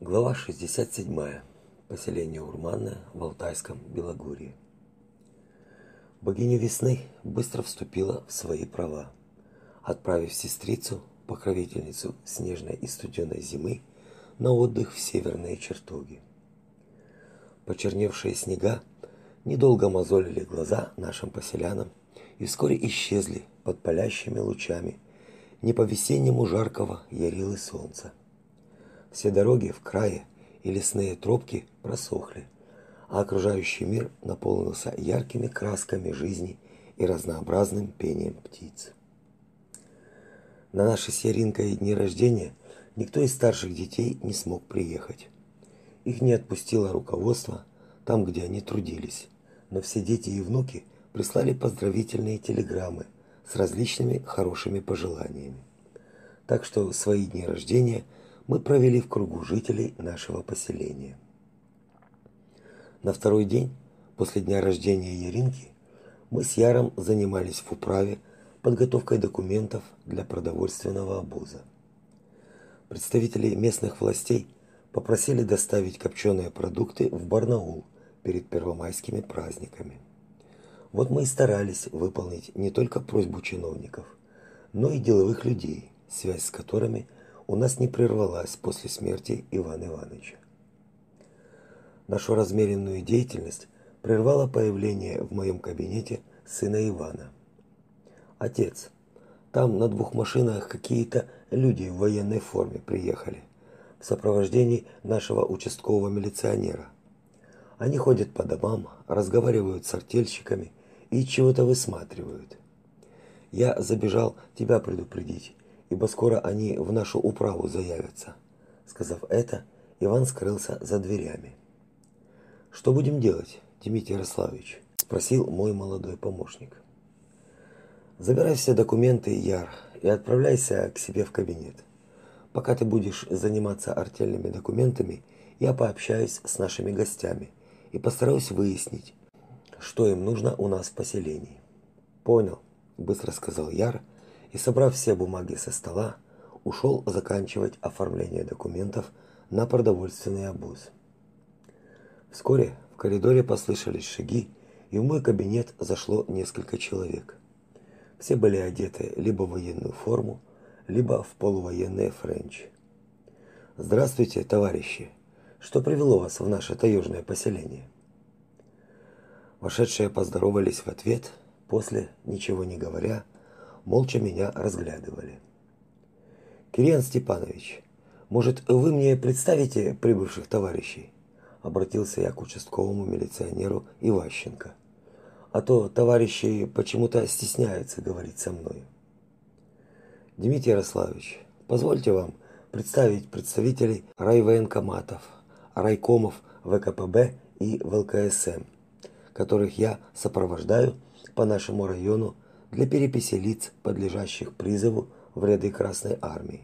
Глава 67. Поселение Урманное в Алтайском Белогорье. Богиня весны быстро вступила в свои права, отправив сестрицу, покровительницу снежной и студеной зимы, на отдых в северные чертоги. Почерневшие снега недолго мозолили глаза нашим поселянам и вскоре исчезли под палящими лучами не по-весеннему жаркого ярилы солнца. Все дороги в крае и лесные тропки просохли, а окружающий мир наполнился яркими красками жизни и разнообразным пением птиц. На наши с Яринкой дни рождения никто из старших детей не смог приехать. Их не отпустило руководство там, где они трудились, но все дети и внуки прислали поздравительные телеграммы с различными хорошими пожеланиями. Так что свои дни рождения мы провели в кругу жителей нашего поселения. На второй день после дня рождения Яринки мы с Яром занимались в управе подготовкой документов для продовольственного обоза. Представители местных властей попросили доставить копченые продукты в Барнаул перед первомайскими праздниками. Вот мы и старались выполнить не только просьбу чиновников, но и деловых людей, связь с которыми у нас не прервалась после смерти Ивана Ивановича. Нашу размеренную деятельность прервало появление в моем кабинете сына Ивана. Отец, там на двух машинах какие-то люди в военной форме приехали в сопровождении нашего участкового милиционера. Они ходят по домам, разговаривают с артельщиками и чего-то высматривают. Я забежал тебя предупредить, ибо скоро они в нашу управу заявятся. Сказав это, Иван скрылся за дверями. Что будем делать, Дмитрий Ярославович? спросил мой молодой помощник. Забирай все документы, Яр, и отправляйся к себе в кабинет. Пока ты будешь заниматься артельными документами, я пообщаюсь с нашими гостями и постараюсь выяснить, что им нужно у нас в поселении. Понял, быстро сказал Яр и, собрав все бумаги со стола, ушел заканчивать оформление документов на продовольственный обоз. Вскоре в коридоре послышались шаги, и в мой кабинет зашло несколько человек. Все были одеты либо в военную форму, либо в полувоенные френчи. Здравствуйте, товарищи. Что привело вас в наше таежное поселение? Вошедшие поздоровались в ответ, после, ничего не говоря, молча меня разглядывали. Кириан Степанович, может, вы мне представите прибывших товарищей? обратился я к участковому милиционеру Иващенко. А то товарищи почему-то стесняются говорить со мной. Дмитрий Ярославович, позвольте вам представить представителей райвоенкоматов, райкомов ВКПБ и ВЛКСМ, которых я сопровождаю по нашему району для переписи лиц, подлежащих призыву в ряды Красной армии.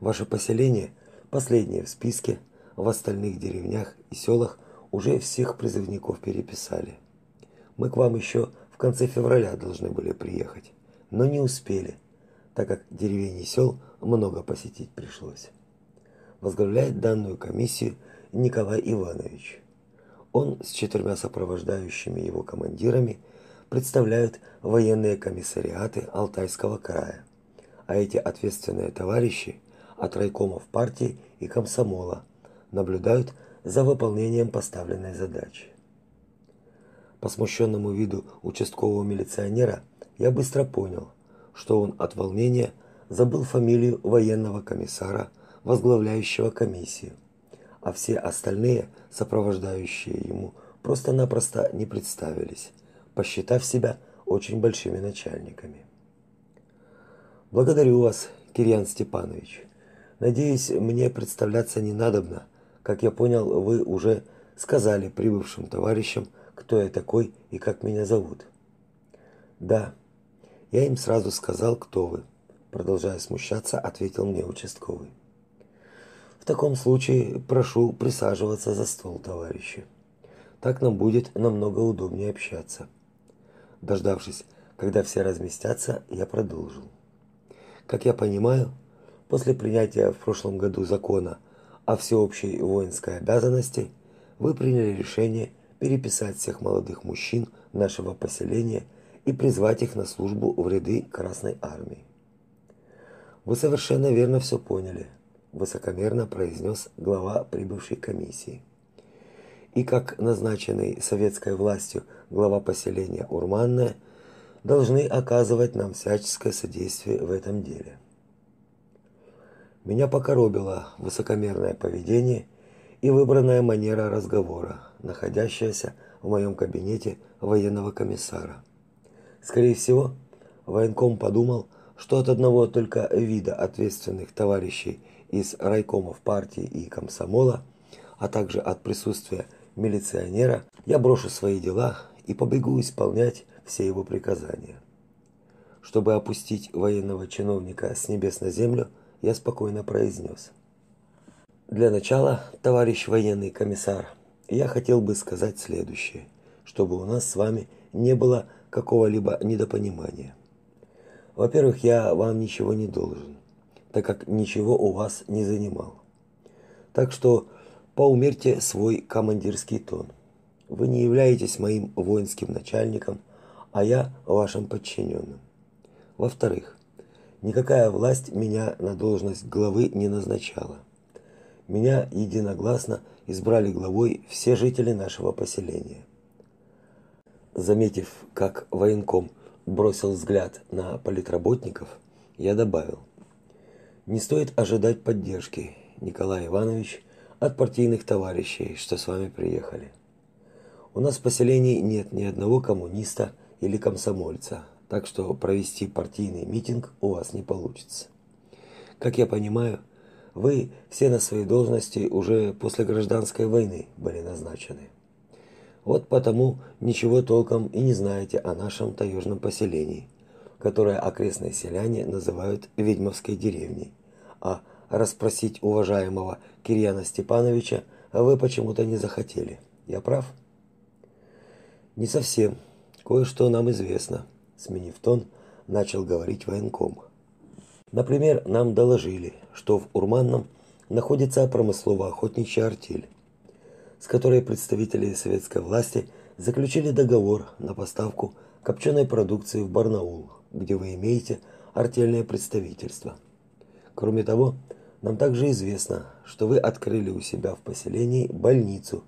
Ваше поселение последнее в списке, в остальных деревнях и селах уже всех призывников переписали. Мы к вам еще в конце февраля должны были приехать, но не успели, так как деревень и сел много посетить пришлось. Возглавляет данную комиссию Николай Иванович. Он с четырьмя сопровождающими его командирами – представляют военные комиссариаты Алтайского края. А эти ответственные товарищи от райкомов партии и комсомола наблюдают за выполнением поставленной задачи. По смущенному виду участкового милиционера я быстро понял, что он от волнения забыл фамилию военного комиссара, возглавляющего комиссию, а все остальные, сопровождающие ему, просто-напросто не представились посчитав себя очень большими начальниками. Благодарю вас, Кирьян Степанович. Надеюсь, мне представляться не надобно. Как я понял, вы уже сказали прибывшим товарищам, кто я такой и как меня зовут. Да. Я им сразу сказал, кто вы, продолжая смущаться, ответил мне участковый. В таком случае прошу присаживаться за стол, товарищи. Так нам будет намного удобнее общаться. Дождавшись, когда все разместятся, я продолжил. Как я понимаю, после принятия в прошлом году закона о всеобщей воинской обязанности, вы приняли решение переписать всех молодых мужчин нашего поселения и призвать их на службу в ряды Красной армии. Вы совершенно верно все поняли, высокомерно произнес глава прибывшей комиссии. И как назначенный советской властью глава поселения Урманное должны оказывать нам всяческое содействие в этом деле. Меня покоробило высокомерное поведение и выбранная манера разговора, находящаяся в моем кабинете военного комиссара. Скорее всего, военком подумал, что от одного только вида ответственных товарищей из райкомов партии и комсомола, а также от присутствия милиционера, я брошу свои дела и побегу исполнять все его приказания. Чтобы опустить военного чиновника с небес на землю, я спокойно произнес. Для начала, товарищ военный комиссар, я хотел бы сказать следующее, чтобы у нас с вами не было какого-либо недопонимания. Во-первых, я вам ничего не должен, так как ничего у вас не занимал. Так что поумерьте свой командирский тон. Вы не являетесь моим воинским начальником, а я вашим подчиненным. Во-вторых, никакая власть меня на должность главы не назначала. Меня единогласно избрали главой все жители нашего поселения. Заметив, как военком бросил взгляд на политработников, я добавил: Не стоит ожидать поддержки, Николай Иванович, от партийных товарищей, что с вами приехали. У нас в поселении нет ни одного коммуниста или комсомольца, так что провести партийный митинг у вас не получится. Как я понимаю, вы все на свои должности уже после гражданской войны были назначены. Вот потому ничего толком и не знаете о нашем таежном поселении, которое окрестные селяне называют ведьмовской деревней. А расспросить уважаемого Кирьяна Степановича вы почему-то не захотели. Я прав? Не совсем. Кое-что нам известно, сменив тон, начал говорить военком. Например, нам доложили, что в Урманном находится промыслово-охотничья артель, с которой представители советской власти заключили договор на поставку копченой продукции в Барнаул, где вы имеете артельное представительство. Кроме того, нам также известно, что вы открыли у себя в поселении больницу,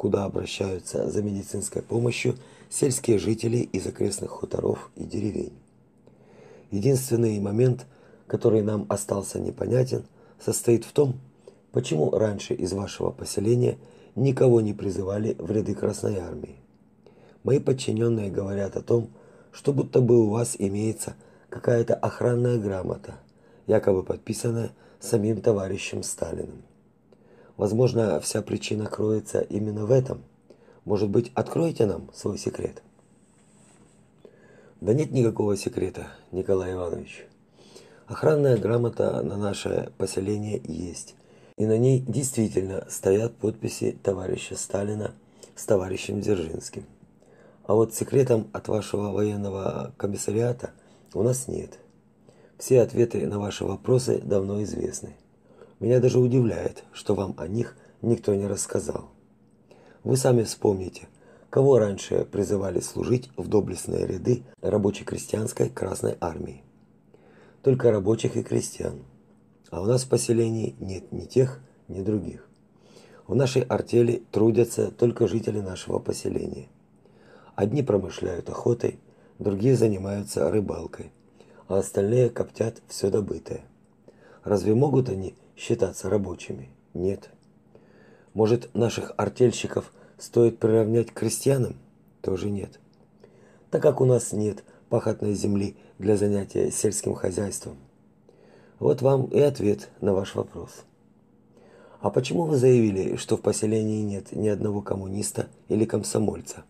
куда обращаются за медицинской помощью сельские жители из окрестных хуторов и деревень. Единственный момент – который нам остался непонятен, состоит в том, почему раньше из вашего поселения никого не призывали в ряды Красной армии. Мои подчиненные говорят о том, что будто бы у вас имеется какая-то охранная грамота, якобы подписанная самим товарищем Сталиным. Возможно, вся причина кроется именно в этом. Может быть, откроете нам свой секрет? Да нет никакого секрета, Николай Иванович. Охранная грамота на наше поселение есть. И на ней действительно стоят подписи товарища Сталина с товарищем Дзержинским. А вот секретом от вашего военного комиссариата у нас нет. Все ответы на ваши вопросы давно известны. Меня даже удивляет, что вам о них никто не рассказал. Вы сами вспомните, кого раньше призывали служить в доблестные ряды рабоче-крестьянской Красной армии только рабочих и крестьян. А у нас в поселении нет ни тех, ни других. В нашей артели трудятся только жители нашего поселения. Одни промышляют охотой, другие занимаются рыбалкой, а остальные коптят все добытое. Разве могут они считаться рабочими? Нет. Может, наших артельщиков стоит приравнять к крестьянам? Тоже нет. Так как у нас нет пахотной земли для занятия сельским хозяйством? Вот вам и ответ на ваш вопрос. А почему вы заявили, что в поселении нет ни одного коммуниста или комсомольца?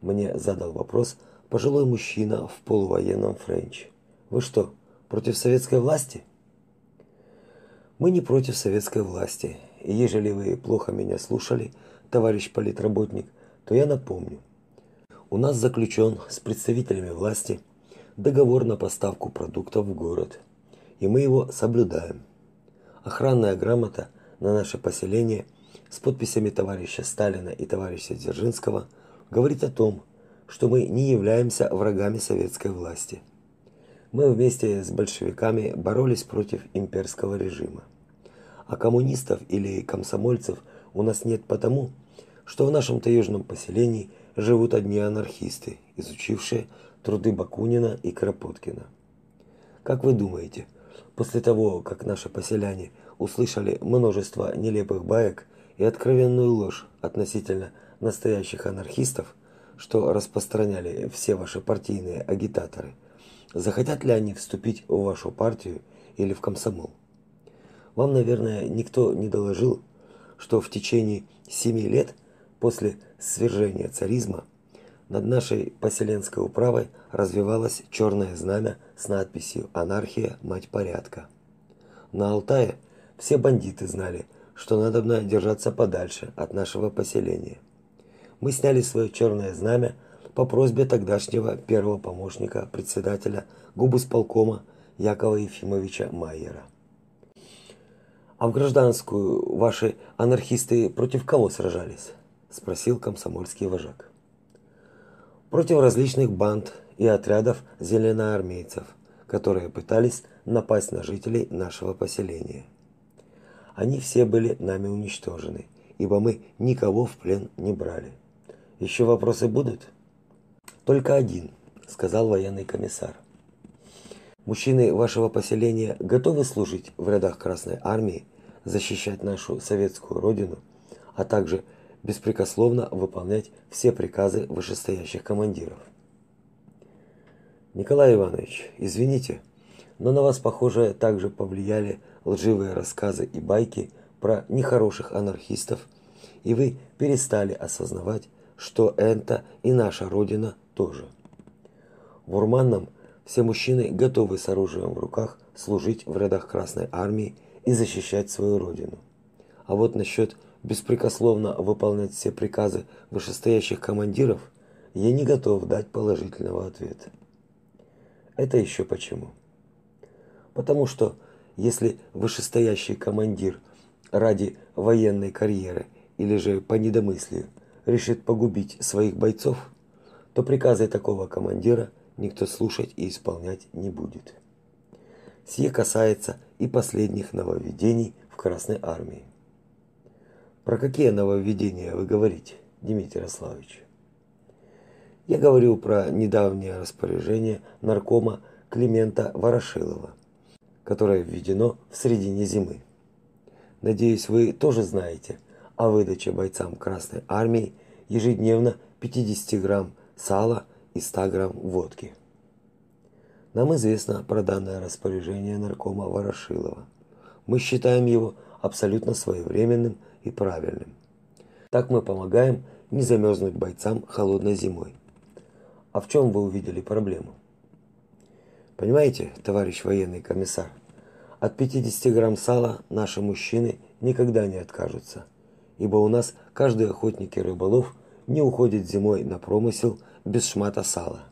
Мне задал вопрос пожилой мужчина в полувоенном френче. Вы что, против советской власти? Мы не против советской власти. И ежели вы плохо меня слушали, товарищ политработник, то я напомню. У нас заключен с представителями власти договор на поставку продуктов в город, и мы его соблюдаем. Охранная грамота на наше поселение с подписями товарища Сталина и товарища Дзержинского говорит о том, что мы не являемся врагами советской власти. Мы вместе с большевиками боролись против имперского режима. А коммунистов или комсомольцев у нас нет потому, что в нашем таежном поселении живут одни анархисты, изучившие труды Бакунина и Кропоткина. Как вы думаете, после того, как наши поселяне услышали множество нелепых баек и откровенную ложь относительно настоящих анархистов, что распространяли все ваши партийные агитаторы, захотят ли они вступить в вашу партию или в комсомол? Вам, наверное, никто не доложил, что в течение семи лет после свержения царизма над нашей поселенской управой развивалось черное знамя с надписью «Анархия, мать порядка». На Алтае все бандиты знали, что надо держаться подальше от нашего поселения. Мы сняли свое черное знамя по просьбе тогдашнего первого помощника председателя губысполкома Якова Ефимовича Майера. А в гражданскую ваши анархисты против кого сражались? спросил комсомольский вожак против различных банд и отрядов зеленоармейцев, которые пытались напасть на жителей нашего поселения. Они все были нами уничтожены, ибо мы никого в плен не брали. Еще вопросы будут? Только один, сказал военный комиссар. Мужчины вашего поселения готовы служить в рядах Красной армии, защищать нашу советскую родину, а также беспрекословно выполнять все приказы вышестоящих командиров. Николай Иванович, извините, но на вас, похоже, также повлияли лживые рассказы и байки про нехороших анархистов, и вы перестали осознавать, что это и наша родина тоже. В Урманном все мужчины готовы с оружием в руках служить в рядах Красной армии и защищать свою родину. А вот насчет беспрекословно выполнять все приказы вышестоящих командиров, я не готов дать положительного ответа. Это еще почему? Потому что если вышестоящий командир ради военной карьеры или же по недомыслию решит погубить своих бойцов, то приказы такого командира никто слушать и исполнять не будет. Сие касается и последних нововведений в Красной армии. Про какие нововведения вы говорите, Дмитрий Ярославович? Я говорю про недавнее распоряжение наркома Климента Ворошилова, которое введено в середине зимы. Надеюсь, вы тоже знаете о выдаче бойцам Красной армии ежедневно 50 грамм сала и 100 грамм водки. Нам известно про данное распоряжение наркома Ворошилова. Мы считаем его абсолютно своевременным и правильным. Так мы помогаем не замерзнуть бойцам холодной зимой. А в чем вы увидели проблему? Понимаете, товарищ военный комиссар, от 50 грамм сала наши мужчины никогда не откажутся, ибо у нас каждый охотник и рыболов не уходит зимой на промысел без шмата сала.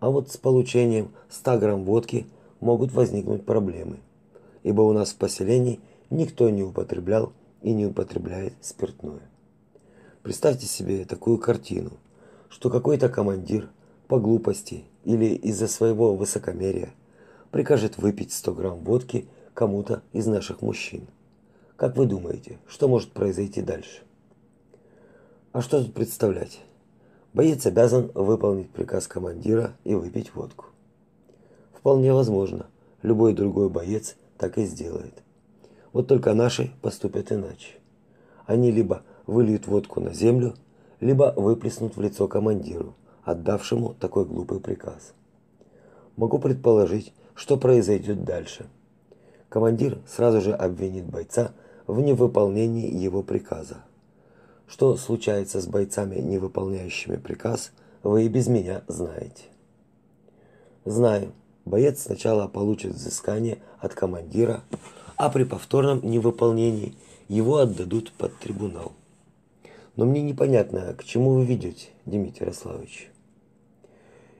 А вот с получением 100 грамм водки могут возникнуть проблемы, ибо у нас в поселении никто не употреблял и не употребляет спиртное. Представьте себе такую картину, что какой-то командир по глупости или из-за своего высокомерия прикажет выпить 100 грамм водки кому-то из наших мужчин. Как вы думаете, что может произойти дальше? А что тут представлять? Боец обязан выполнить приказ командира и выпить водку. Вполне возможно, любой другой боец так и сделает. Вот только наши поступят иначе. Они либо выльют водку на землю, либо выплеснут в лицо командиру, отдавшему такой глупый приказ. Могу предположить, что произойдет дальше. Командир сразу же обвинит бойца в невыполнении его приказа. Что случается с бойцами, не выполняющими приказ, вы и без меня знаете. Знаю, боец сначала получит взыскание от командира, а при повторном невыполнении его отдадут под трибунал. Но мне непонятно, к чему вы ведете, Дмитрий Ярославович.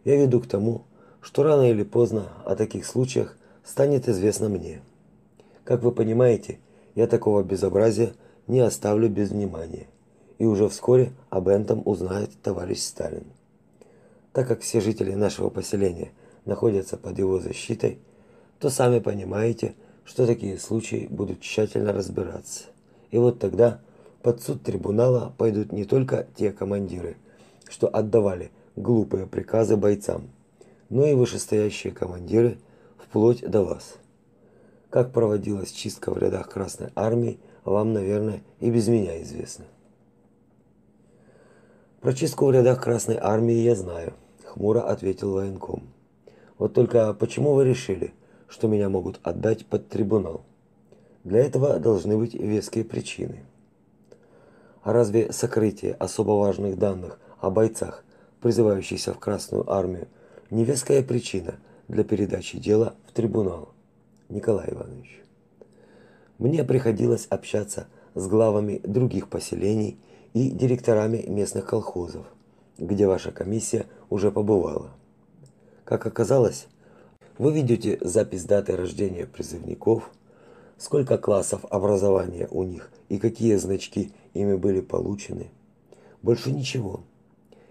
Я веду к тому, что рано или поздно о таких случаях станет известно мне. Как вы понимаете, Я такого безобразия не оставлю без внимания. И уже вскоре об этом узнает товарищ Сталин. Так как все жители нашего поселения находятся под его защитой, то сами понимаете, что такие случаи будут тщательно разбираться. И вот тогда под суд трибунала пойдут не только те командиры, что отдавали глупые приказы бойцам, но и вышестоящие командиры вплоть до вас. Как проводилась чистка в рядах Красной армии, вам, наверное, и без меня известно. Про чистку в рядах Красной армии я знаю, хмуро ответил военком. Вот только почему вы решили, что меня могут отдать под трибунал? Для этого должны быть веские причины. А разве сокрытие особо важных данных о бойцах, призывающихся в Красную армию, не веская причина для передачи дела в трибунал? Николай Иванович. Мне приходилось общаться с главами других поселений и директорами местных колхозов, где ваша комиссия уже побывала. Как оказалось, вы ведете запись даты рождения призывников, сколько классов образования у них и какие значки ими были получены. Больше ничего.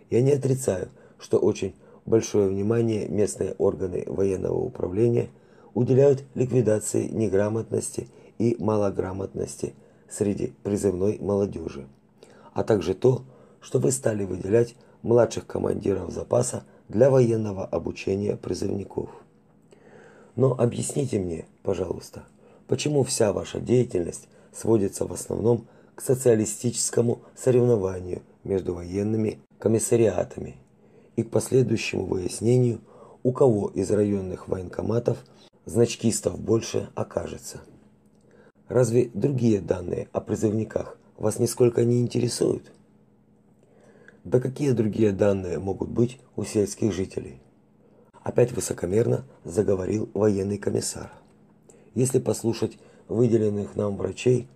Я не отрицаю, что очень большое внимание местные органы военного управления уделяют ликвидации неграмотности и малограмотности среди призывной молодежи, а также то, что вы стали выделять младших командиров запаса для военного обучения призывников. Но объясните мне, пожалуйста, почему вся ваша деятельность сводится в основном к социалистическому соревнованию между военными комиссариатами и к последующему выяснению, у кого из районных военкоматов значкистов больше окажется. Разве другие данные о призывниках вас нисколько не интересуют? Да какие другие данные могут быть у сельских жителей? Опять высокомерно заговорил военный комиссар. Если послушать выделенных нам врачей,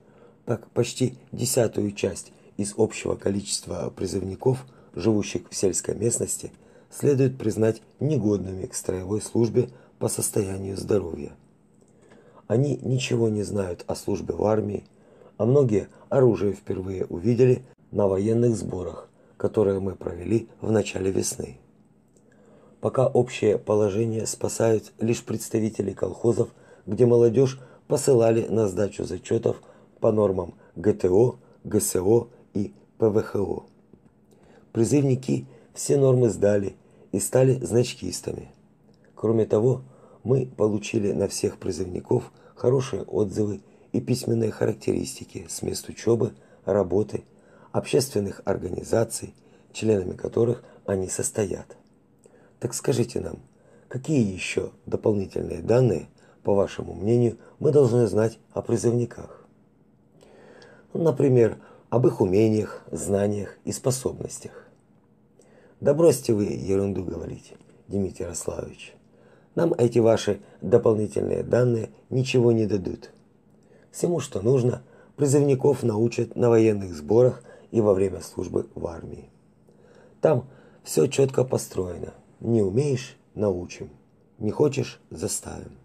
так почти десятую часть из общего количества призывников, живущих в сельской местности, следует признать негодными к строевой службе по состоянию здоровья. Они ничего не знают о службе в армии, а многие оружие впервые увидели на военных сборах, которые мы провели в начале весны. Пока общее положение спасают лишь представители колхозов, где молодежь посылали на сдачу зачетов по нормам ГТО, ГСО и ПВХО. Призывники все нормы сдали и стали значкистами. Кроме того, мы получили на всех призывников хорошие отзывы и письменные характеристики с мест учебы, работы, общественных организаций, членами которых они состоят. Так скажите нам, какие еще дополнительные данные, по вашему мнению, мы должны знать о призывниках? Например, об их умениях, знаниях и способностях. Да бросьте вы ерунду говорить, Дмитрий Ярославович. Нам эти ваши дополнительные данные ничего не дадут. Всему, что нужно, призывников научат на военных сборах и во время службы в армии. Там все четко построено. Не умеешь научим. Не хочешь заставим.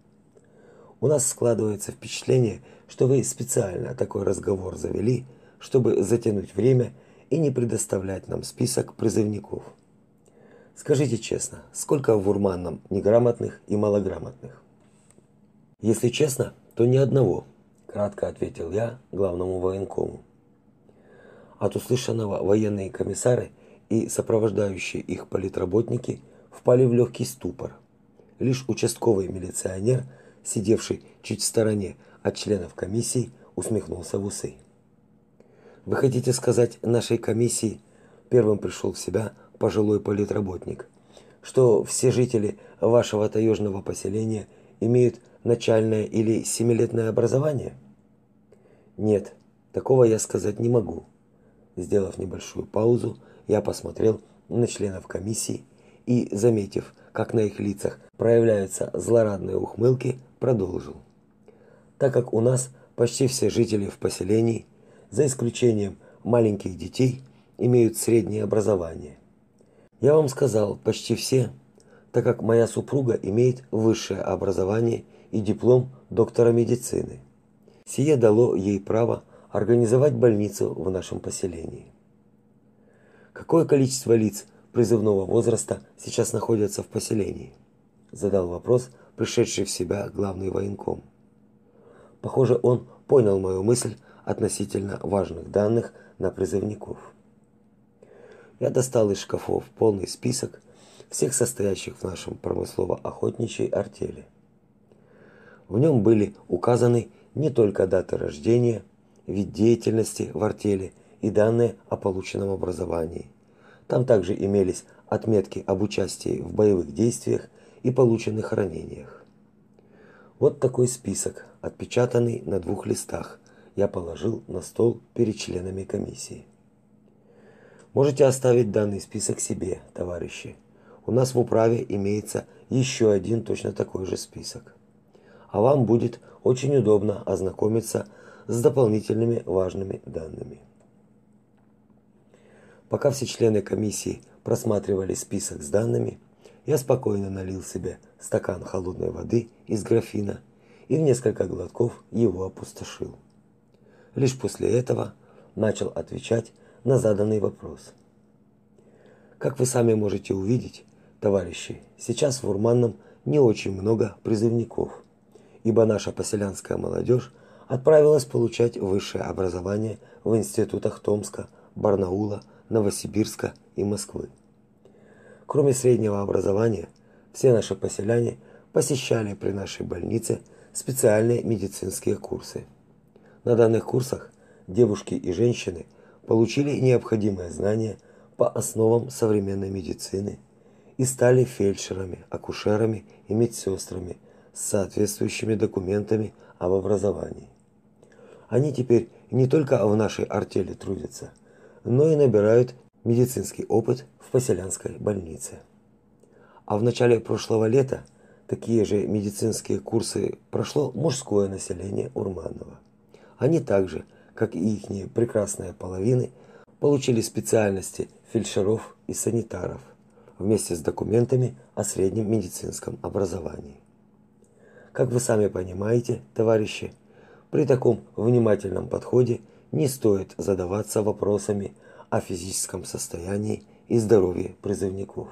У нас складывается впечатление, что вы специально такой разговор завели, чтобы затянуть время и не предоставлять нам список призывников. Скажите честно, сколько в Урманном неграмотных и малограмотных? Если честно, то ни одного, кратко ответил я главному военкому. От услышанного военные комиссары и сопровождающие их политработники впали в легкий ступор. Лишь участковый милиционер – сидевший чуть в стороне от членов комиссии, усмехнулся в усы. Вы хотите сказать нашей комиссии, первым пришел в себя пожилой политработник, что все жители вашего таежного поселения имеют начальное или семилетнее образование? Нет, такого я сказать не могу. Сделав небольшую паузу, я посмотрел на членов комиссии и, заметив, как на их лицах проявляются злорадные ухмылки, продолжил. Так как у нас почти все жители в поселении, за исключением маленьких детей, имеют среднее образование. Я вам сказал, почти все, так как моя супруга имеет высшее образование и диплом доктора медицины. Сие дало ей право организовать больницу в нашем поселении. Какое количество лиц призывного возраста сейчас находятся в поселении? задал вопрос пришедший в себя главный военком. Похоже, он понял мою мысль относительно важных данных на призывников. Я достал из шкафов полный список всех состоящих в нашем промыслово-охотничьей артели. В нем были указаны не только даты рождения, вид деятельности в артели и данные о полученном образовании. Там также имелись отметки об участии в боевых действиях и полученных ранениях. Вот такой список, отпечатанный на двух листах, я положил на стол перед членами комиссии. Можете оставить данный список себе, товарищи. У нас в управе имеется еще один точно такой же список. А вам будет очень удобно ознакомиться с дополнительными важными данными. Пока все члены комиссии просматривали список с данными, я спокойно налил себе стакан холодной воды из графина и в несколько глотков его опустошил. Лишь после этого начал отвечать на заданный вопрос. Как вы сами можете увидеть, товарищи, сейчас в Урманном не очень много призывников, ибо наша поселянская молодежь отправилась получать высшее образование в институтах Томска, Барнаула, Новосибирска и Москвы. Кроме среднего образования, все наши поселяне посещали при нашей больнице специальные медицинские курсы. На данных курсах девушки и женщины получили необходимые знания по основам современной медицины и стали фельдшерами, акушерами и медсестрами с соответствующими документами об образовании. Они теперь не только в нашей артели трудятся, но и набирают медицинский опыт в поселянской больнице. А в начале прошлого лета такие же медицинские курсы прошло мужское население Урманова. Они также, как и их прекрасные половины, получили специальности фельдшеров и санитаров вместе с документами о среднем медицинском образовании. Как вы сами понимаете, товарищи, при таком внимательном подходе не стоит задаваться вопросами о физическом состоянии и здоровье призывников.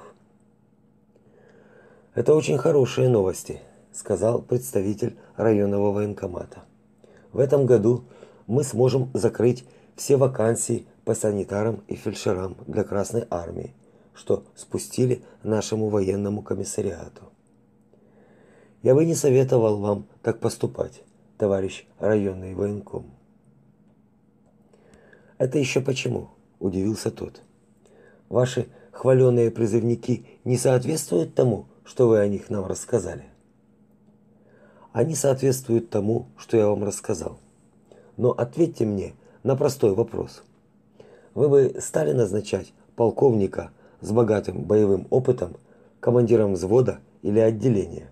Это очень хорошие новости, сказал представитель районного военкомата. В этом году мы сможем закрыть все вакансии по санитарам и фельдшерам для Красной армии, что спустили нашему военному комиссариату. Я бы не советовал вам так поступать, товарищ районный военком. Это еще почему? удивился тот. Ваши хваленые призывники не соответствуют тому, что вы о них нам рассказали. Они соответствуют тому, что я вам рассказал. Но ответьте мне на простой вопрос. Вы бы стали назначать полковника с богатым боевым опытом командиром взвода или отделения?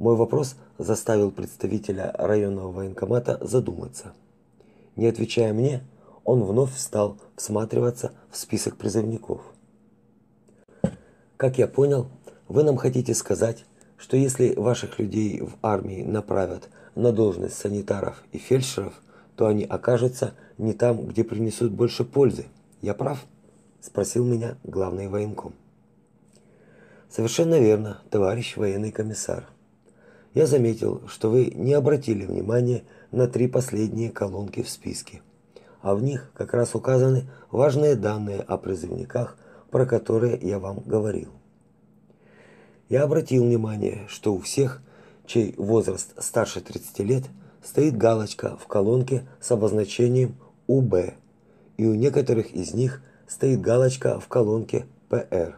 Мой вопрос заставил представителя районного военкомата задуматься. Не отвечая мне, он вновь стал всматриваться в список призывников. Как я понял, вы нам хотите сказать, что если ваших людей в армии направят на должность санитаров и фельдшеров, то они окажутся не там, где принесут больше пользы. Я прав? спросил меня главный военком. Совершенно верно, товарищ военный комиссар. Я заметил, что вы не обратили внимания на три последние колонки в списке а в них как раз указаны важные данные о призывниках, про которые я вам говорил. Я обратил внимание, что у всех, чей возраст старше 30 лет, стоит галочка в колонке с обозначением УБ, и у некоторых из них стоит галочка в колонке ПР.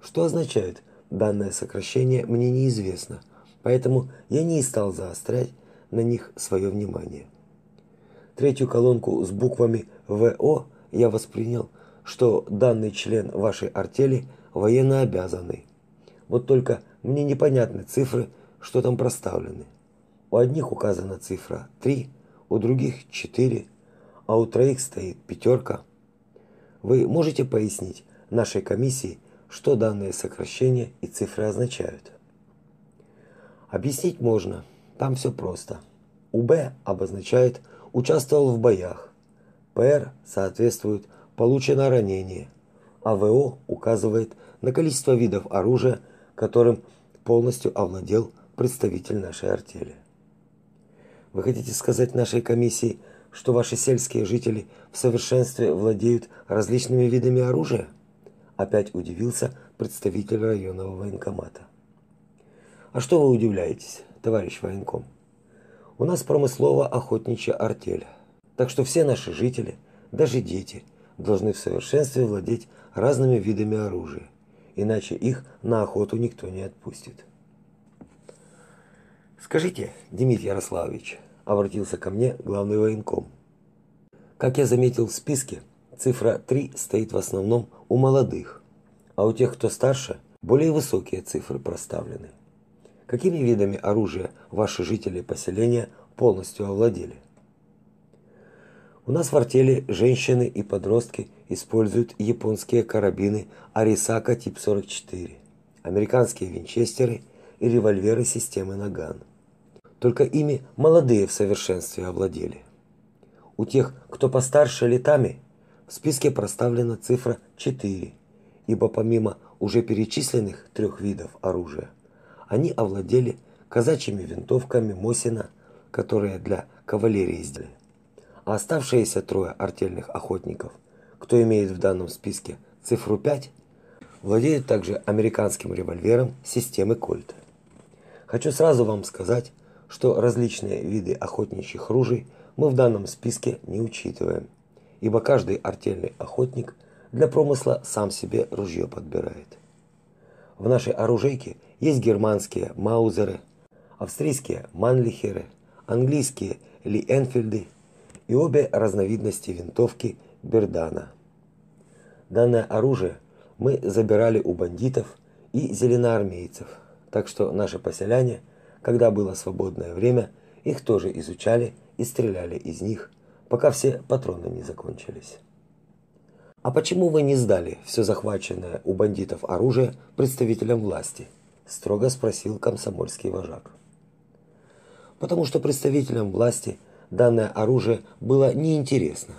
Что означает данное сокращение, мне неизвестно, поэтому я не стал заострять на них свое внимание. Третью колонку с буквами ВО я воспринял, что данный член вашей артели военно обязанный. Вот только мне непонятны цифры, что там проставлены. У одних указана цифра 3, у других 4, а у троих стоит пятерка. Вы можете пояснить нашей комиссии, что данные сокращения и цифры означают? Объяснить можно. Там все просто. УБ обозначает участвовал в боях. ПР соответствует получено ранение, а ВО указывает на количество видов оружия, которым полностью овладел представитель нашей артели. Вы хотите сказать нашей комиссии, что ваши сельские жители в совершенстве владеют различными видами оружия? Опять удивился представитель районного военкомата. А что вы удивляетесь, товарищ военком? У нас промыслово-охотничья артель. Так что все наши жители, даже дети, должны в совершенстве владеть разными видами оружия, иначе их на охоту никто не отпустит. Скажите, Дмитрий Ярославович, обратился ко мне главный военком. Как я заметил в списке, цифра 3 стоит в основном у молодых, а у тех, кто старше, более высокие цифры проставлены. Какими видами оружия ваши жители поселения полностью овладели? У нас в артели женщины и подростки используют японские карабины Арисака тип 44, американские винчестеры и револьверы системы Наган. Только ими молодые в совершенстве овладели. У тех, кто постарше летами, в списке проставлена цифра 4, ибо помимо уже перечисленных трех видов оружия, они овладели казачьими винтовками Мосина, которые для кавалерии сделали. А оставшиеся трое артельных охотников, кто имеет в данном списке цифру 5, владеют также американским револьвером системы Кольт. Хочу сразу вам сказать, что различные виды охотничьих ружей мы в данном списке не учитываем, ибо каждый артельный охотник для промысла сам себе ружье подбирает. В нашей оружейке есть германские маузеры, австрийские манлихеры, английские ли-энфильды и обе разновидности винтовки Бердана. Данное оружие мы забирали у бандитов и зеленоармейцев, так что наши поселяне – когда было свободное время, их тоже изучали и стреляли из них, пока все патроны не закончились. А почему вы не сдали все захваченное у бандитов оружие представителям власти? Строго спросил комсомольский вожак. Потому что представителям власти данное оружие было неинтересно.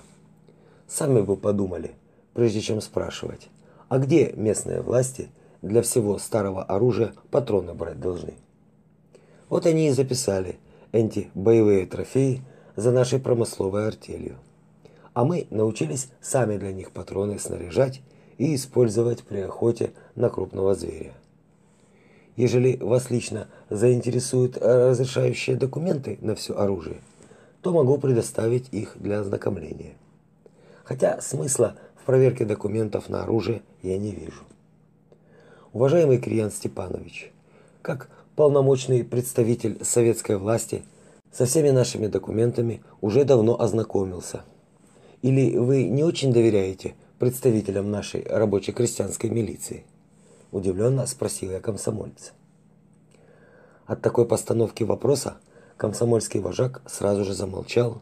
Сами бы подумали, прежде чем спрашивать, а где местные власти для всего старого оружия патроны брать должны? Вот они и записали эти боевые трофеи за нашей промысловой артелью. А мы научились сами для них патроны снаряжать и использовать при охоте на крупного зверя. Ежели вас лично заинтересуют разрешающие документы на все оружие, то могу предоставить их для ознакомления. Хотя смысла в проверке документов на оружие я не вижу. Уважаемый Криан Степанович, как полномочный представитель советской власти, со всеми нашими документами уже давно ознакомился. Или вы не очень доверяете представителям нашей рабоче-крестьянской милиции? Удивленно спросил я комсомольца. От такой постановки вопроса комсомольский вожак сразу же замолчал,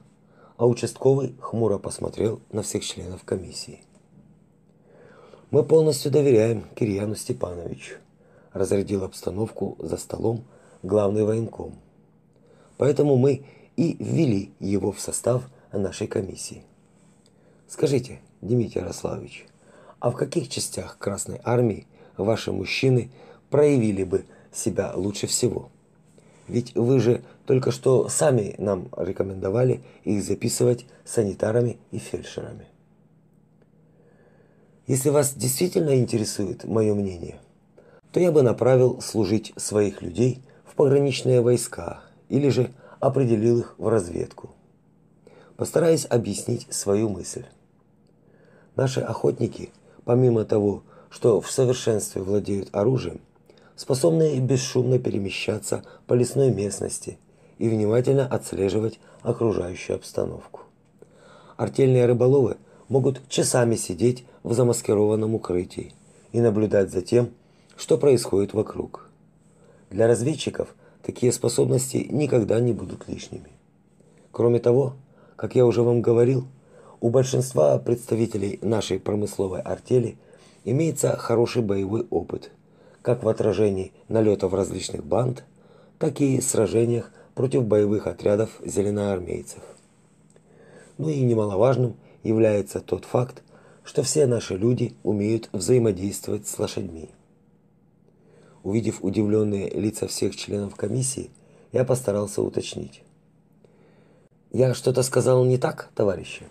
а участковый хмуро посмотрел на всех членов комиссии. Мы полностью доверяем Кирьяну Степановичу разрядил обстановку за столом главный военком. Поэтому мы и ввели его в состав нашей комиссии. Скажите, Дмитрий Ярославович, а в каких частях Красной армии ваши мужчины проявили бы себя лучше всего? Ведь вы же только что сами нам рекомендовали их записывать санитарами и фельдшерами. Если вас действительно интересует мое мнение, то я бы направил служить своих людей в пограничные войска или же определил их в разведку. Постараюсь объяснить свою мысль. Наши охотники, помимо того, что в совершенстве владеют оружием, способны бесшумно перемещаться по лесной местности и внимательно отслеживать окружающую обстановку. Артельные рыболовы могут часами сидеть в замаскированном укрытии и наблюдать за тем, что происходит вокруг. Для разведчиков такие способности никогда не будут лишними. Кроме того, как я уже вам говорил, у большинства представителей нашей промысловой артели имеется хороший боевой опыт, как в отражении налетов различных банд, так и в сражениях против боевых отрядов зеленоармейцев. Ну и немаловажным является тот факт, что все наши люди умеют взаимодействовать с лошадьми. Увидев удивленные лица всех членов комиссии, я постарался уточнить. Я что-то сказал не так, товарищи?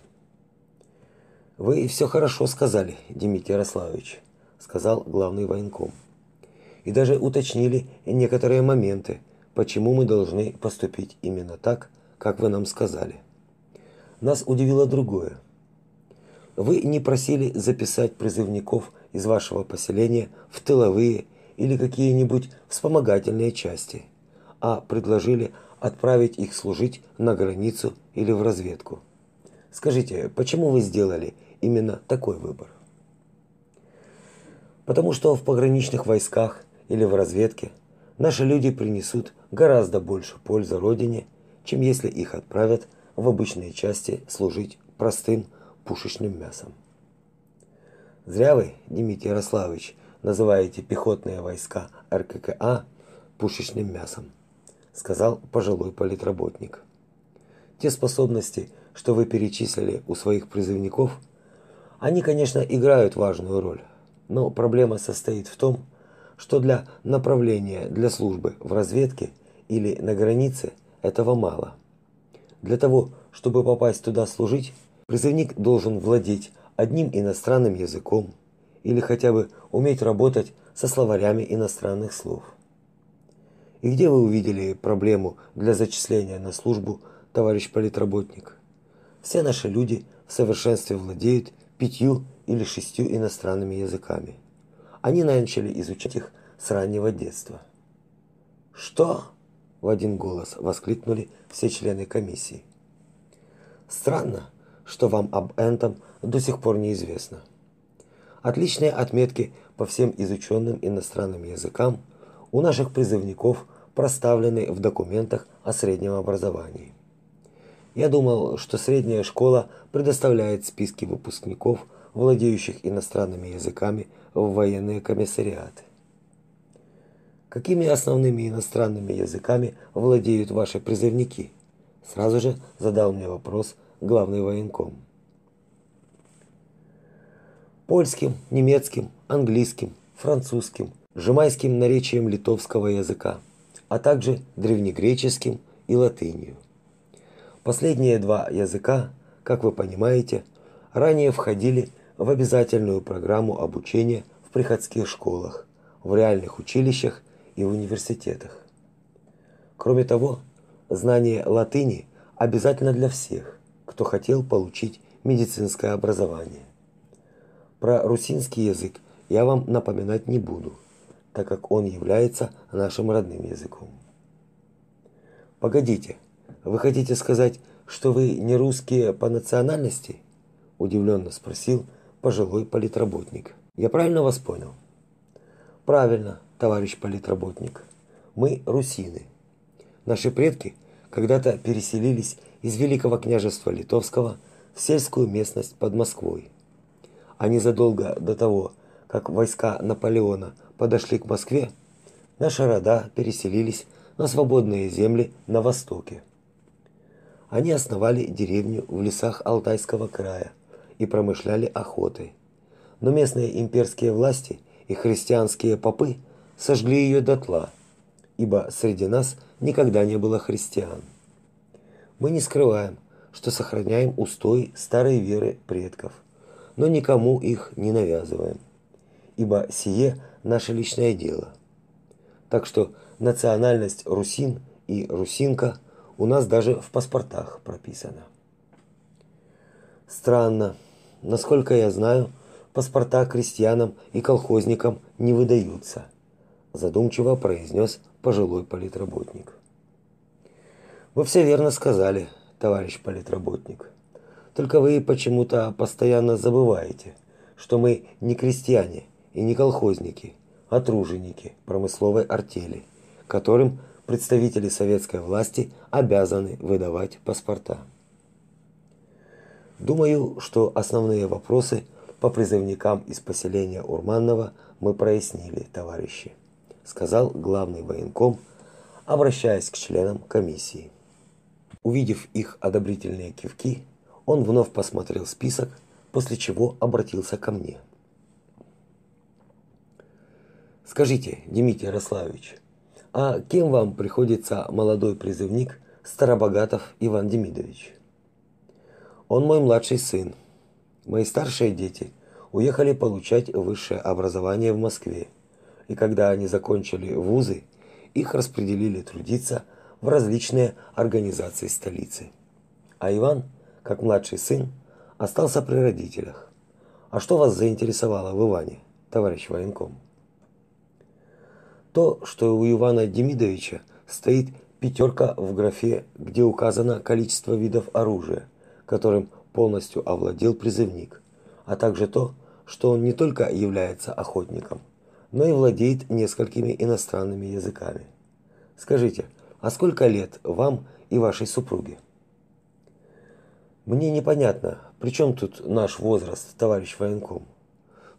Вы все хорошо сказали, Дмитрий Ярославович, сказал главный военком. И даже уточнили некоторые моменты, почему мы должны поступить именно так, как вы нам сказали. Нас удивило другое. Вы не просили записать призывников из вашего поселения в тыловые или какие-нибудь вспомогательные части, а предложили отправить их служить на границу или в разведку. Скажите, почему вы сделали именно такой выбор? Потому что в пограничных войсках или в разведке наши люди принесут гораздо больше пользы родине, чем если их отправят в обычные части служить простым пушечным мясом. Зря вы, Дмитрий Ярославович, называете пехотные войска РККА пушечным мясом сказал пожилой политработник. Те способности, что вы перечислили у своих призывников, они, конечно, играют важную роль, но проблема состоит в том, что для направления для службы в разведке или на границе этого мало. Для того, чтобы попасть туда служить, призывник должен владеть одним иностранным языком или хотя бы уметь работать со словарями иностранных слов. И где вы увидели проблему для зачисления на службу, товарищ политработник? Все наши люди в совершенстве владеют пятью или шестью иностранными языками. Они начали изучать их с раннего детства. Что? в один голос воскликнули все члены комиссии. Странно, что вам об этом до сих пор неизвестно. Отличные отметки по всем изученным иностранным языкам у наших призывников проставлены в документах о среднем образовании. Я думал, что средняя школа предоставляет списки выпускников, владеющих иностранными языками, в военные комиссариаты. Какими основными иностранными языками владеют ваши призывники? Сразу же задал мне вопрос главный военком. Польским, немецким, английским, французским, жемайским наречием литовского языка – а также древнегреческим и латынью. Последние два языка, как вы понимаете, ранее входили в обязательную программу обучения в приходских школах, в реальных училищах и в университетах. Кроме того, знание латыни обязательно для всех, кто хотел получить медицинское образование. Про русинский язык я вам напоминать не буду – так как он является нашим родным языком. Погодите, вы хотите сказать, что вы не русские по национальности? удивленно спросил пожилой политработник. Я правильно вас понял? Правильно, товарищ политработник. Мы русины. Наши предки когда-то переселились из Великого княжества Литовского в сельскую местность под Москвой. Они задолго до того, как войска Наполеона подошли к Москве, наши рода переселились на свободные земли на востоке. Они основали деревню в лесах Алтайского края и промышляли охотой. Но местные имперские власти и христианские попы сожгли ее дотла, ибо среди нас никогда не было христиан. Мы не скрываем, что сохраняем устой старой веры предков, но никому их не навязываем, ибо сие наше личное дело. Так что национальность русин и русинка у нас даже в паспортах прописана. Странно. Насколько я знаю, паспорта крестьянам и колхозникам не выдаются, задумчиво произнес пожилой политработник. Вы все верно сказали, товарищ политработник. Только вы почему-то постоянно забываете, что мы не крестьяне и не колхозники, а труженики промысловой артели, которым представители советской власти обязаны выдавать паспорта. Думаю, что основные вопросы по призывникам из поселения Урманного мы прояснили, товарищи, сказал главный военком, обращаясь к членам комиссии. Увидев их одобрительные кивки, он вновь посмотрел список, после чего обратился ко мне. Скажите, Дмитрий Ярославович, а кем вам приходится молодой призывник Старобогатов Иван Демидович? Он мой младший сын. Мои старшие дети уехали получать высшее образование в Москве. И когда они закончили вузы, их распределили трудиться в различные организации столицы. А Иван, как младший сын, остался при родителях. А что вас заинтересовало в Иване, товарищ военком? То, что у Ивана Демидовича стоит пятерка в графе, где указано количество видов оружия, которым полностью овладел призывник, а также то, что он не только является охотником, но и владеет несколькими иностранными языками. Скажите, а сколько лет вам и вашей супруге? Мне непонятно, при чем тут наш возраст, товарищ военком?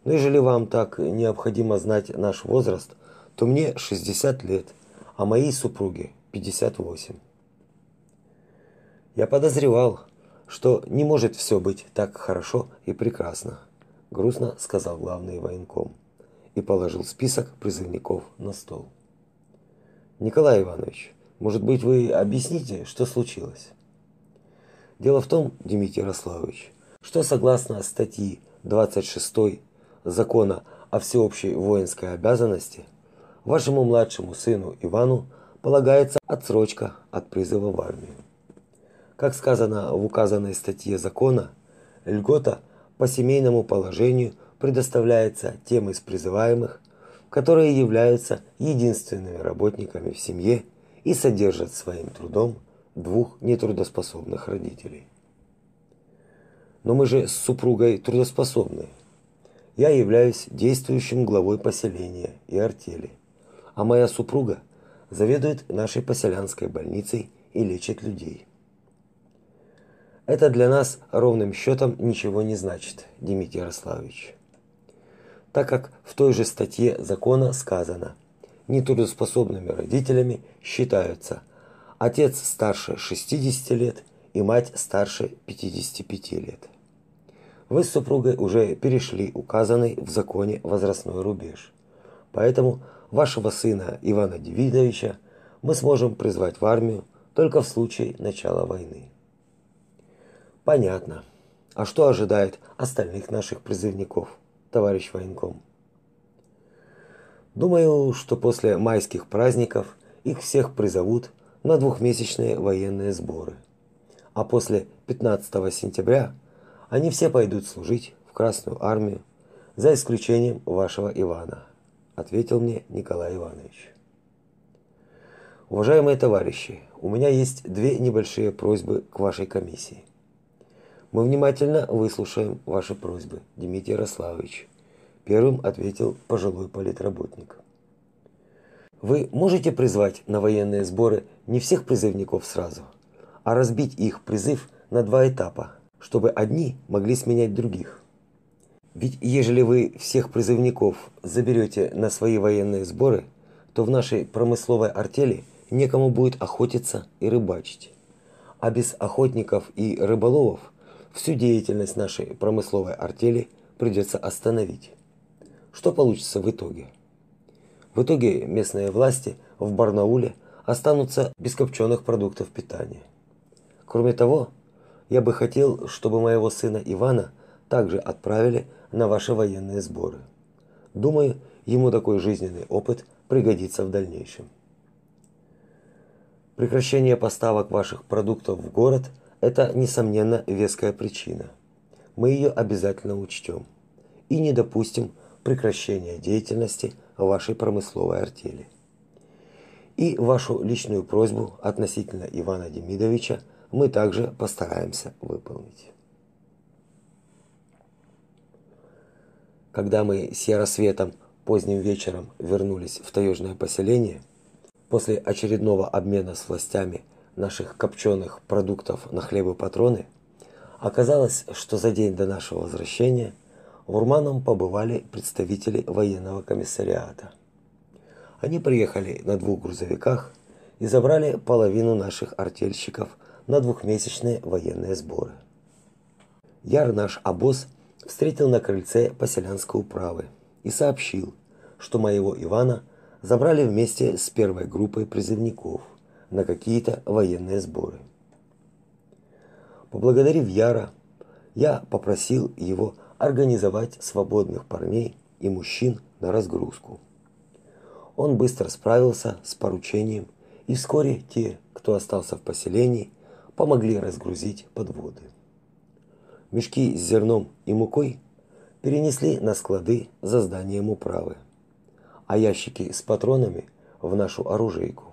Но ежели вам так необходимо знать наш возраст, то мне 60 лет, а моей супруге 58. Я подозревал, что не может все быть так хорошо и прекрасно, грустно сказал главный военком и положил список призывников на стол. Николай Иванович, может быть, вы объясните, что случилось? Дело в том, Дмитрий Ярославович, что согласно статьи 26 Закона о всеобщей воинской обязанности, вашему младшему сыну Ивану полагается отсрочка от призыва в армию. Как сказано в указанной статье закона, льгота по семейному положению предоставляется тем из призываемых, которые являются единственными работниками в семье и содержат своим трудом двух нетрудоспособных родителей. Но мы же с супругой трудоспособны. Я являюсь действующим главой поселения и артели, а моя супруга заведует нашей поселянской больницей и лечит людей. Это для нас ровным счетом ничего не значит, Дмитрий Ярославович. Так как в той же статье закона сказано, нетрудоспособными родителями считаются отец старше 60 лет и мать старше 55 лет. Вы с супругой уже перешли указанный в законе возрастной рубеж. Поэтому вашего сына Ивана Давидовича мы сможем призвать в армию только в случае начала войны. Понятно. А что ожидает остальных наших призывников, товарищ военком? Думаю, что после майских праздников их всех призовут на двухмесячные военные сборы. А после 15 сентября они все пойдут служить в Красную армию, за исключением вашего Ивана, ответил мне Николай Иванович. Уважаемые товарищи, у меня есть две небольшие просьбы к вашей комиссии. Мы внимательно выслушаем ваши просьбы, Дмитрий Ярославович. Первым ответил пожилой политработник. Вы можете призвать на военные сборы не всех призывников сразу, а разбить их призыв на два этапа, чтобы одни могли сменять других. Ведь ежели вы всех призывников заберете на свои военные сборы, то в нашей промысловой артели некому будет охотиться и рыбачить. А без охотников и рыболовов – всю деятельность нашей промысловой артели придется остановить. Что получится в итоге? В итоге местные власти в Барнауле останутся без копченых продуктов питания. Кроме того, я бы хотел, чтобы моего сына Ивана также отправили на ваши военные сборы. Думаю, ему такой жизненный опыт пригодится в дальнейшем. Прекращение поставок ваших продуктов в город – это, несомненно, веская причина. Мы ее обязательно учтем и не допустим прекращения деятельности вашей промысловой артели. И вашу личную просьбу относительно Ивана Демидовича мы также постараемся выполнить. Когда мы с Яросветом поздним вечером вернулись в таежное поселение, после очередного обмена с властями – наших копченых продуктов на хлеб и патроны, оказалось, что за день до нашего возвращения в Урманом побывали представители военного комиссариата. Они приехали на двух грузовиках, и забрали половину наших артельщиков на двухмесячные военные сборы. Яр наш обоз встретил на крыльце поселянской управы и сообщил, что моего Ивана забрали вместе с первой группой призывников на какие-то военные сборы. Поблагодарив Яра, я попросил его организовать свободных парней и мужчин на разгрузку. Он быстро справился с поручением, и вскоре те, кто остался в поселении, помогли разгрузить подводы. Мешки с зерном и мукой перенесли на склады за зданием управы, а ящики с патронами в нашу оружейку.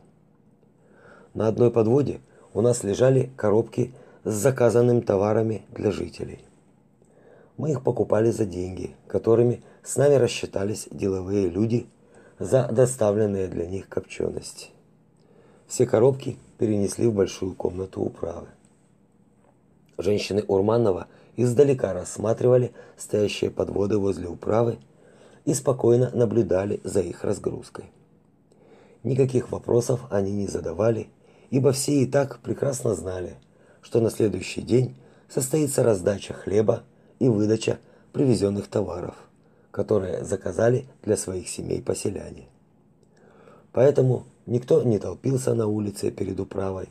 На одной подводе у нас лежали коробки с заказанными товарами для жителей. Мы их покупали за деньги, которыми с нами рассчитались деловые люди за доставленные для них копчености. Все коробки перенесли в большую комнату управы. Женщины Урманова издалека рассматривали стоящие подводы возле управы и спокойно наблюдали за их разгрузкой. Никаких вопросов они не задавали, ибо все и так прекрасно знали, что на следующий день состоится раздача хлеба и выдача привезенных товаров, которые заказали для своих семей поселяне. Поэтому никто не толпился на улице перед управой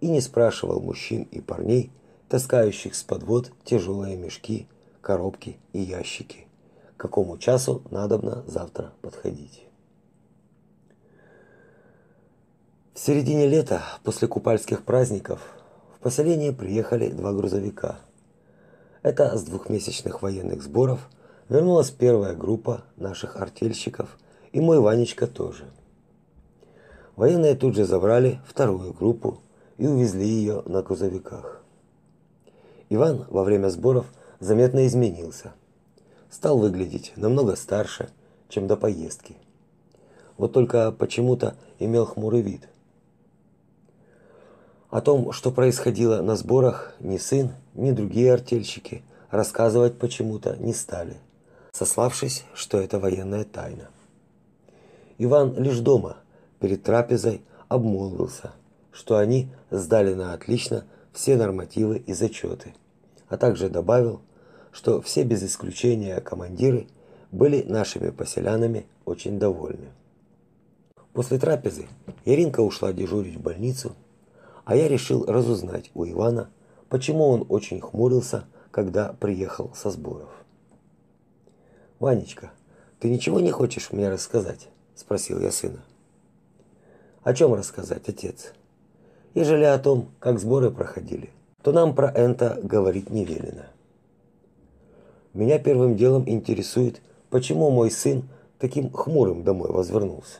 и не спрашивал мужчин и парней, таскающих с подвод тяжелые мешки, коробки и ящики, к какому часу надобно завтра подходить. В середине лета, после купальских праздников, в поселение приехали два грузовика. Это с двухмесячных военных сборов вернулась первая группа наших артельщиков, и мой Ванечка тоже. Военные тут же забрали вторую группу и увезли ее на грузовиках. Иван во время сборов заметно изменился. Стал выглядеть намного старше, чем до поездки. Вот только почему-то имел хмурый вид. О том, что происходило на сборах, ни сын, ни другие артельщики рассказывать почему-то не стали, сославшись, что это военная тайна. Иван лишь дома, перед трапезой, обмолвился, что они сдали на отлично все нормативы и зачеты, а также добавил, что все без исключения командиры были нашими поселянами очень довольны. После трапезы Иринка ушла дежурить в больницу, а я решил разузнать у Ивана, почему он очень хмурился, когда приехал со сборов. Ванечка, ты ничего не хочешь мне рассказать? спросил я сына. О чем рассказать, отец? Ежели о том, как сборы проходили, то нам про это говорить не велено. Меня первым делом интересует, почему мой сын таким хмурым домой возвернулся.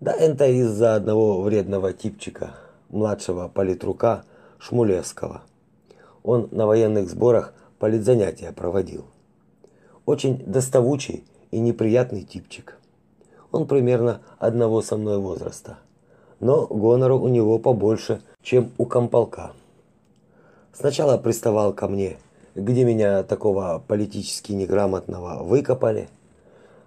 Да это из-за одного вредного типчика, младшего политрука Шмулевского. Он на военных сборах политзанятия проводил. Очень доставучий и неприятный типчик. Он примерно одного со мной возраста но гонору у него побольше, чем у комполка. Сначала приставал ко мне, где меня такого политически неграмотного выкопали.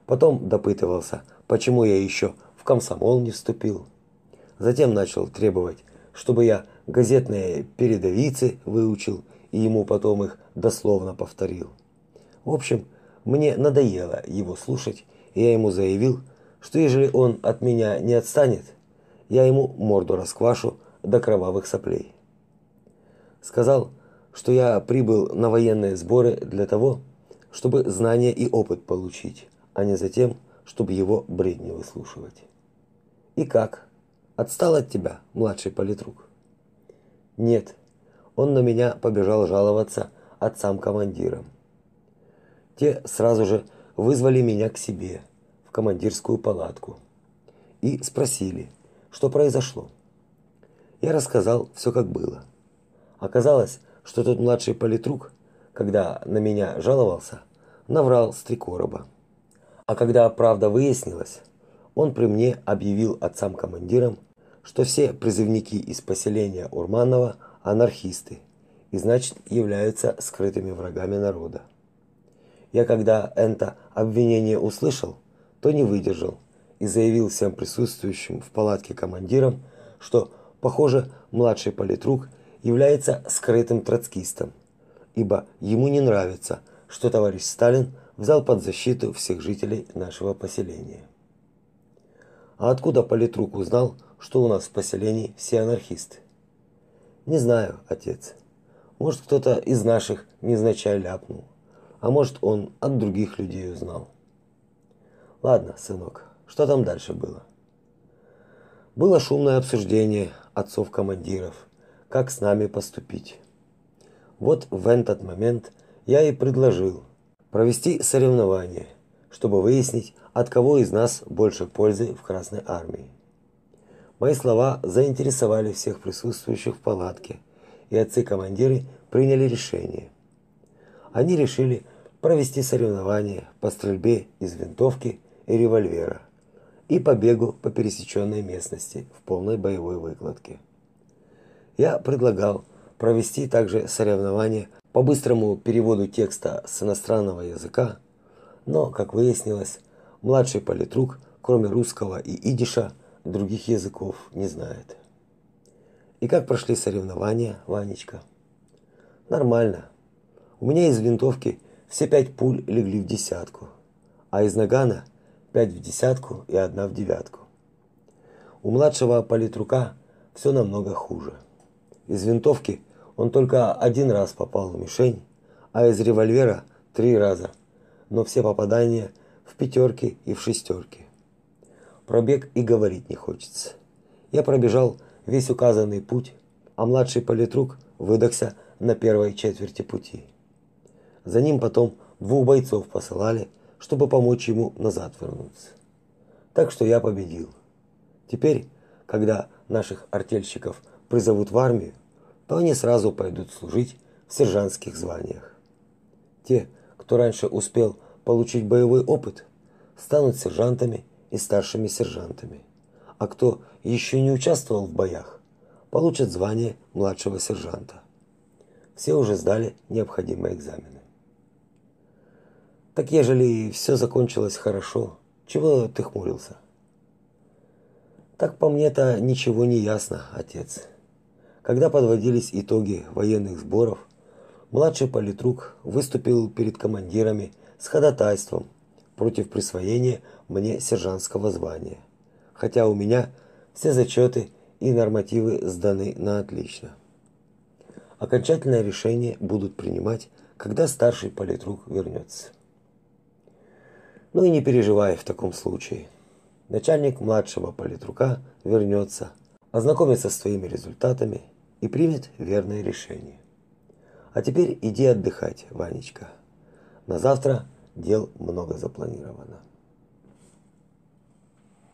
Потом допытывался, почему я еще в комсомол не вступил. Затем начал требовать, чтобы я газетные передовицы выучил и ему потом их дословно повторил. В общем, мне надоело его слушать, и я ему заявил, что ежели он от меня не отстанет, я ему морду расквашу до кровавых соплей. Сказал, что я прибыл на военные сборы для того, чтобы знания и опыт получить, а не за тем, чтобы его бредни выслушивать. И как? Отстал от тебя, младший политрук? Нет. Он на меня побежал жаловаться отцам-командирам. Те сразу же вызвали меня к себе в командирскую палатку и спросили, что произошло. Я рассказал все как было. Оказалось, что тот младший политрук, когда на меня жаловался, наврал с три короба. А когда правда выяснилась, он при мне объявил отцам-командирам, что все призывники из поселения Урманова анархисты и значит являются скрытыми врагами народа. Я когда это обвинение услышал, то не выдержал и заявил всем присутствующим в палатке командирам, что, похоже, младший политрук является скрытым троцкистом, ибо ему не нравится, что товарищ Сталин взял под защиту всех жителей нашего поселения. А откуда политрук узнал, что у нас в поселении все анархисты? Не знаю, отец. Может, кто-то из наших незначай ляпнул, а может, он от других людей узнал. Ладно, сынок, что там дальше было? Было шумное обсуждение отцов-командиров, как с нами поступить. Вот в этот момент я и предложил провести соревнование, чтобы выяснить, от кого из нас больше пользы в Красной армии. Мои слова заинтересовали всех присутствующих в палатке, и отцы-командиры приняли решение. Они решили провести соревнования по стрельбе из винтовки и револьвера и побегу по пересеченной местности в полной боевой выкладке. Я предлагал провести также соревнования по быстрому переводу текста с иностранного языка, но, как выяснилось, Младший политрук, кроме русского и идиша, других языков не знает. И как прошли соревнования, Ванечка? Нормально. У меня из винтовки все пять пуль легли в десятку, а из нагана пять в десятку и одна в девятку. У младшего политрука все намного хуже. Из винтовки он только один раз попал в мишень, а из револьвера три раза. Но все попадания – в пятерке и в шестерке. Пробег и говорить не хочется. Я пробежал весь указанный путь, а младший политрук выдохся на первой четверти пути. За ним потом двух бойцов посылали, чтобы помочь ему назад вернуться. Так что я победил. Теперь, когда наших артельщиков призовут в армию, то они сразу пойдут служить в сержантских званиях. Те, кто раньше успел получить боевой опыт, станут сержантами и старшими сержантами. А кто еще не участвовал в боях, получат звание младшего сержанта. Все уже сдали необходимые экзамены. Так ежели все закончилось хорошо, чего ты хмурился? Так по мне-то ничего не ясно, отец. Когда подводились итоги военных сборов, младший политрук выступил перед командирами с ходатайством против присвоения мне сержантского звания. Хотя у меня все зачеты и нормативы сданы на отлично. Окончательное решение будут принимать, когда старший политрук вернется. Ну и не переживай в таком случае. Начальник младшего политрука вернется, ознакомится с твоими результатами и примет верное решение. А теперь иди отдыхать, Ванечка. На завтра дел много запланировано.